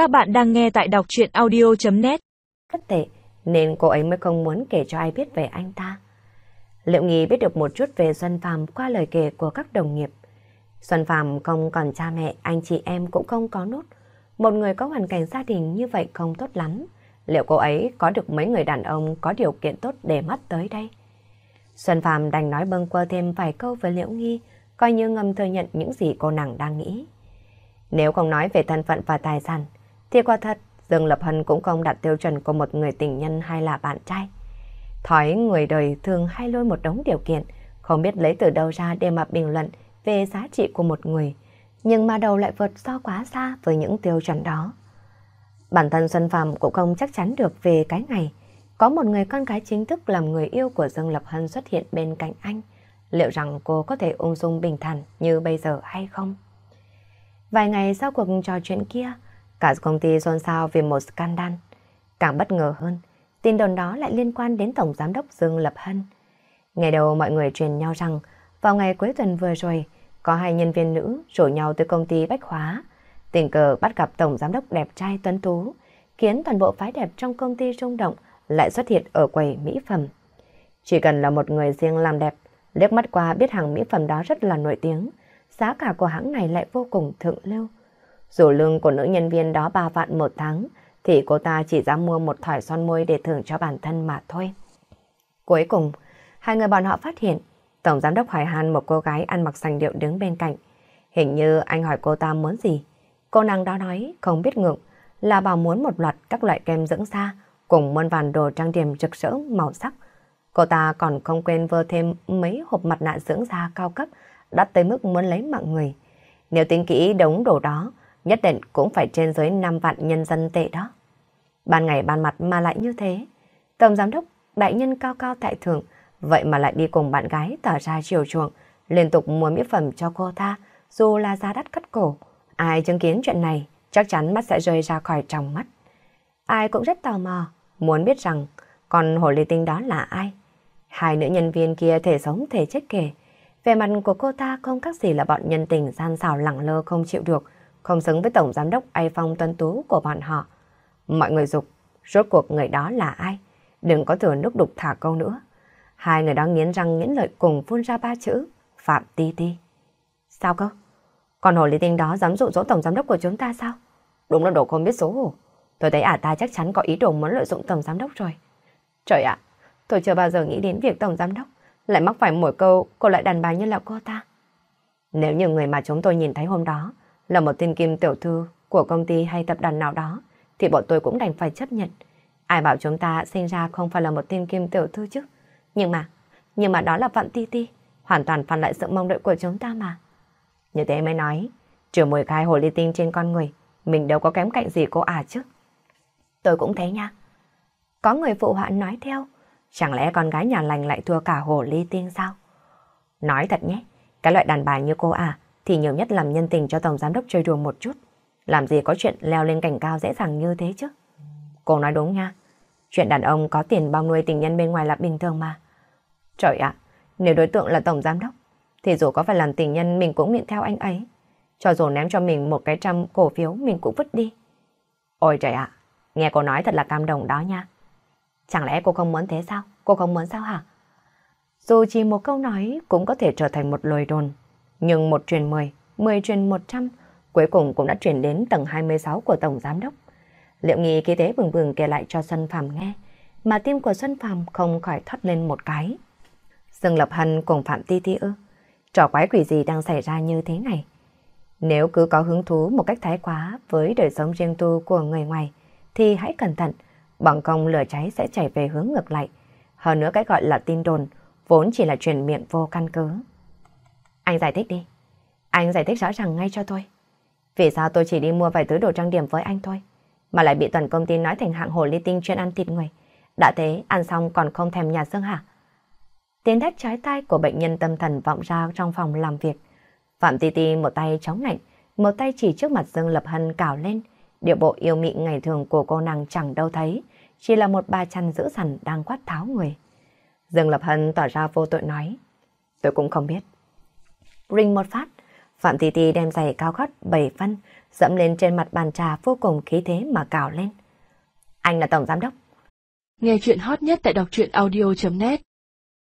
Các bạn đang nghe tại đọc chuyện audio.net Rất tệ, nên cô ấy mới không muốn kể cho ai biết về anh ta. Liệu Nghi biết được một chút về Xuân Phạm qua lời kể của các đồng nghiệp. Xuân Phạm không còn cha mẹ, anh chị em cũng không có nốt. Một người có hoàn cảnh gia đình như vậy không tốt lắm. Liệu cô ấy có được mấy người đàn ông có điều kiện tốt để mắt tới đây? Xuân Phạm đành nói bâng quơ thêm vài câu với Liễu Nghi, coi như ngầm thừa nhận những gì cô nàng đang nghĩ. Nếu không nói về thân phận và tài sản, thì quả thật Dương Lập Hân cũng không đặt tiêu chuẩn của một người tình nhân hay là bạn trai. Thói người đời thường hay lôi một đống điều kiện, không biết lấy từ đâu ra để mà bình luận về giá trị của một người, nhưng mà đầu lại vượt so quá xa với những tiêu chuẩn đó. Bản thân Xuân Phạm cũng không chắc chắn được về cái ngày có một người con gái chính thức làm người yêu của Dương Lập Hân xuất hiện bên cạnh anh. Liệu rằng cô có thể ung dung bình thản như bây giờ hay không? Vài ngày sau cuộc trò chuyện kia, cả công ty xôn xao vì một scandal. Càng bất ngờ hơn, tin đồn đó lại liên quan đến Tổng Giám đốc Dương Lập Hân. Ngày đầu mọi người truyền nhau rằng, vào ngày cuối tuần vừa rồi, có hai nhân viên nữ rủ nhau tới công ty Bách Hóa. Tình cờ bắt gặp Tổng Giám đốc đẹp trai tuấn tú, khiến toàn bộ phái đẹp trong công ty rung động lại xuất hiện ở quầy mỹ phẩm. Chỉ cần là một người riêng làm đẹp, liếc mắt qua biết hàng mỹ phẩm đó rất là nổi tiếng, giá cả của hãng này lại vô cùng thượng lưu. Dù lương của nữ nhân viên đó 3 vạn một tháng, thì cô ta chỉ dám mua một thỏi son môi để thưởng cho bản thân mà thôi. Cuối cùng, hai người bọn họ phát hiện, Tổng Giám đốc hỏi han một cô gái ăn mặc sành điệu đứng bên cạnh. Hình như anh hỏi cô ta muốn gì. Cô nàng đó nói không biết ngượng, là bảo muốn một loạt các loại kem dưỡng da, cùng muôn vàn đồ trang điểm rực rỡ màu sắc. Cô ta còn không quên vơ thêm mấy hộp mặt nạ dưỡng da cao cấp, đắt tới mức muốn lấy mạng người. Nếu tính kỹ đống đồ đó, nhất định cũng phải trên dưới 5 vạn nhân dân tệ đó. Ban ngày ban mặt mà lại như thế. Tổng giám đốc, đại nhân cao cao tại thượng, vậy mà lại đi cùng bạn gái tỏ ra chiều chuộng, liên tục mua mỹ phẩm cho cô ta, dù là giá đắt cắt cổ. Ai chứng kiến chuyện này, chắc chắn mắt sẽ rơi ra khỏi trong mắt. Ai cũng rất tò mò, muốn biết rằng con hồ ly tinh đó là ai. Hai nữ nhân viên kia thể sống thể chết kể. Về mặt của cô ta không khác gì là bọn nhân tình gian xảo lẳng lơ không chịu được, không xứng với tổng giám đốc ai phong tuân tú của bọn họ. Mọi người dục, rốt cuộc người đó là ai? Đừng có thừa nước đục thả câu nữa. Hai người đó nghiến răng nghiến lợi cùng phun ra ba chữ, Phạm Ti Ti. Sao cơ? Còn hồ ly tinh đó dám dụ dỗ tổng giám đốc của chúng ta sao? Đúng là đồ không biết xấu hổ. Tôi thấy ả ta chắc chắn có ý đồ muốn lợi dụng tổng giám đốc rồi. Trời ạ, tôi chưa bao giờ nghĩ đến việc tổng giám đốc lại mắc phải mỗi câu cô lại đàn bà như là cô ta. Nếu như người mà chúng tôi nhìn thấy hôm đó là một tên kim tiểu thư của công ty hay tập đoàn nào đó, thì bọn tôi cũng đành phải chấp nhận. Ai bảo chúng ta sinh ra không phải là một tên kim tiểu thư chứ. Nhưng mà, nhưng mà đó là Phạm Ti Ti, hoàn toàn phản lại sự mong đợi của chúng ta mà. Như thế mới nói, trừ mùi khai hồ ly tinh trên con người, mình đâu có kém cạnh gì cô à chứ. Tôi cũng thế nha. Có người phụ họa nói theo, chẳng lẽ con gái nhà lành lại thua cả hồ ly tinh sao? Nói thật nhé, cái loại đàn bà như cô à, thì nhiều nhất làm nhân tình cho tổng giám đốc chơi đùa một chút. Làm gì có chuyện leo lên cảnh cao dễ dàng như thế chứ? Cô nói đúng nha. Chuyện đàn ông có tiền bao nuôi tình nhân bên ngoài là bình thường mà. Trời ạ, nếu đối tượng là tổng giám đốc, thì dù có phải làm tình nhân mình cũng nguyện theo anh ấy. Cho dù ném cho mình một cái trăm cổ phiếu mình cũng vứt đi. Ôi trời ạ, nghe cô nói thật là cam đồng đó nha. Chẳng lẽ cô không muốn thế sao? Cô không muốn sao hả? Dù chỉ một câu nói cũng có thể trở thành một lời đồn. Nhưng một truyền 10, 10 truyền 100, cuối cùng cũng đã truyền đến tầng 26 của Tổng Giám Đốc. Liệu nghi khi tế bừng bừng kể lại cho Xuân Phạm nghe, mà tim của Xuân Phạm không khỏi thoát lên một cái. Dương Lập Hân cùng Phạm Ti Ti ư? Trò quái quỷ gì đang xảy ra như thế này? Nếu cứ có hứng thú một cách thái quá với đời sống riêng tu của người ngoài, thì hãy cẩn thận, bằng công lửa cháy sẽ chảy về hướng ngược lại. Hơn nữa cái gọi là tin đồn, vốn chỉ là truyền miệng vô căn cứ. Anh giải thích đi. Anh giải thích rõ ràng ngay cho tôi. Vì sao tôi chỉ đi mua vài thứ đồ trang điểm với anh thôi, mà lại bị toàn công ty nói thành hạng hồ ly tinh chuyên ăn thịt người. Đã thế, ăn xong còn không thèm nhà xương hả? Tiếng thét trái tay của bệnh nhân tâm thần vọng ra trong phòng làm việc. Phạm Ti Ti một tay chống lạnh, một tay chỉ trước mặt Dương Lập Hân cào lên. Điệu bộ yêu mị ngày thường của cô nàng chẳng đâu thấy, chỉ là một ba chăn giữ sẵn đang quát tháo người. Dương Lập Hân tỏ ra vô tội nói, tôi cũng không biết. Ring một phát, Phạm Ti Ti đem giày cao gót 7 phân, dẫm lên trên mặt bàn trà vô cùng khí thế mà cào lên. Anh là tổng giám đốc. Nghe chuyện hot nhất tại đọc truyện audio.net